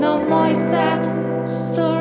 no moise soul.